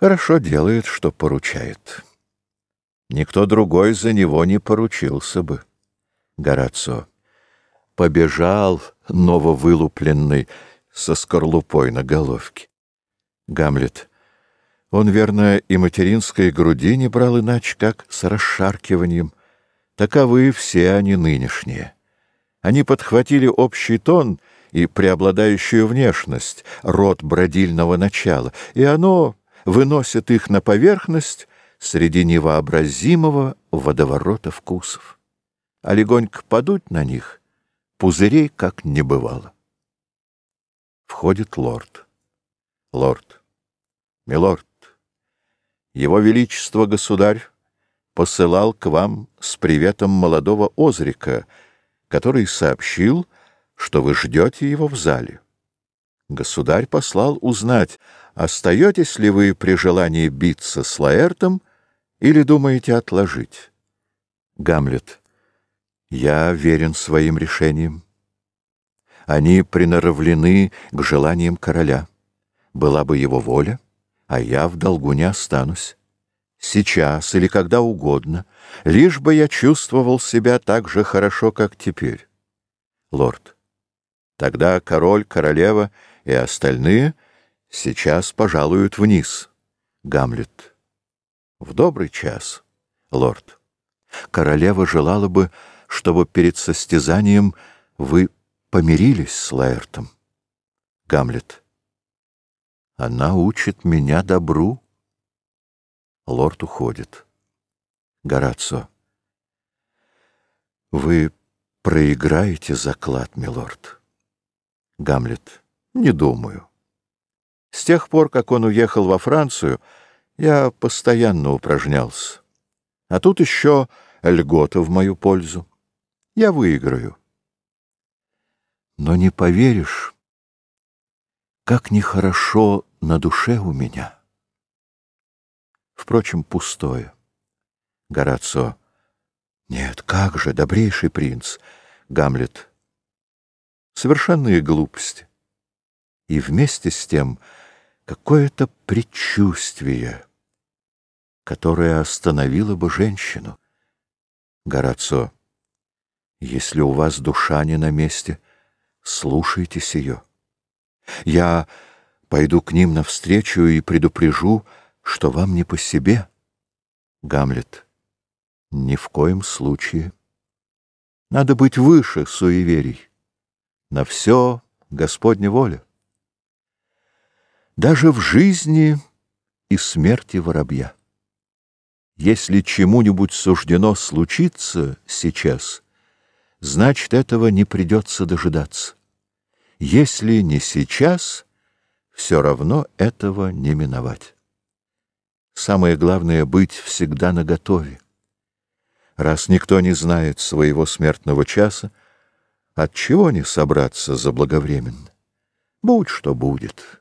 Хорошо делает, что поручает. Никто другой за него не поручился бы. Горацио. Побежал нововылупленный со скорлупой на головке. Гамлет. Он, верно, и материнской груди не брал иначе, как с расшаркиванием. Таковы все они нынешние. Они подхватили общий тон и преобладающую внешность, род бродильного начала, и оно выносит их на поверхность среди невообразимого водоворота вкусов. А легонько подуть на них, пузырей как не бывало. Входит лорд. Лорд. Милорд, его Величество Государь посылал к вам с приветом молодого Озрика, который сообщил, что вы ждете его в зале. Государь послал узнать, остаетесь ли вы при желании биться с Лаэртом или думаете отложить. Гамлет. Я верен своим решениям. Они приноровлены к желаниям короля. Была бы его воля, а я в долгу не останусь. Сейчас или когда угодно, лишь бы я чувствовал себя так же хорошо, как теперь. Лорд. Тогда король, королева и остальные сейчас пожалуют вниз. Гамлет. В добрый час, лорд. Королева желала бы, чтобы перед состязанием вы помирились с Лаэртом. Гамлет. Она учит меня добру. Лорд уходит. Горацио. Вы проиграете заклад, милорд. Гамлет. Не думаю. С тех пор, как он уехал во Францию, я постоянно упражнялся. А тут еще льгота в мою пользу. Я выиграю. Но не поверишь, как нехорошо на душе у меня. Впрочем, пустое. Горацио. Нет, как же, добрейший принц. Гамлет совершенные глупости. И вместе с тем какое-то предчувствие, которое остановило бы женщину. Горацио, если у вас душа не на месте, слушайтесь ее. Я пойду к ним навстречу и предупрежу, что вам не по себе. Гамлет. Ни в коем случае. Надо быть выше суеверий. На все Господня воля. Даже в жизни и смерти воробья. Если чему-нибудь суждено случиться сейчас, значит, этого не придется дожидаться. Если не сейчас, все равно этого не миновать. Самое главное — быть всегда наготове. Раз никто не знает своего смертного часа, Отчего не собраться заблаговременно? Будь что будет.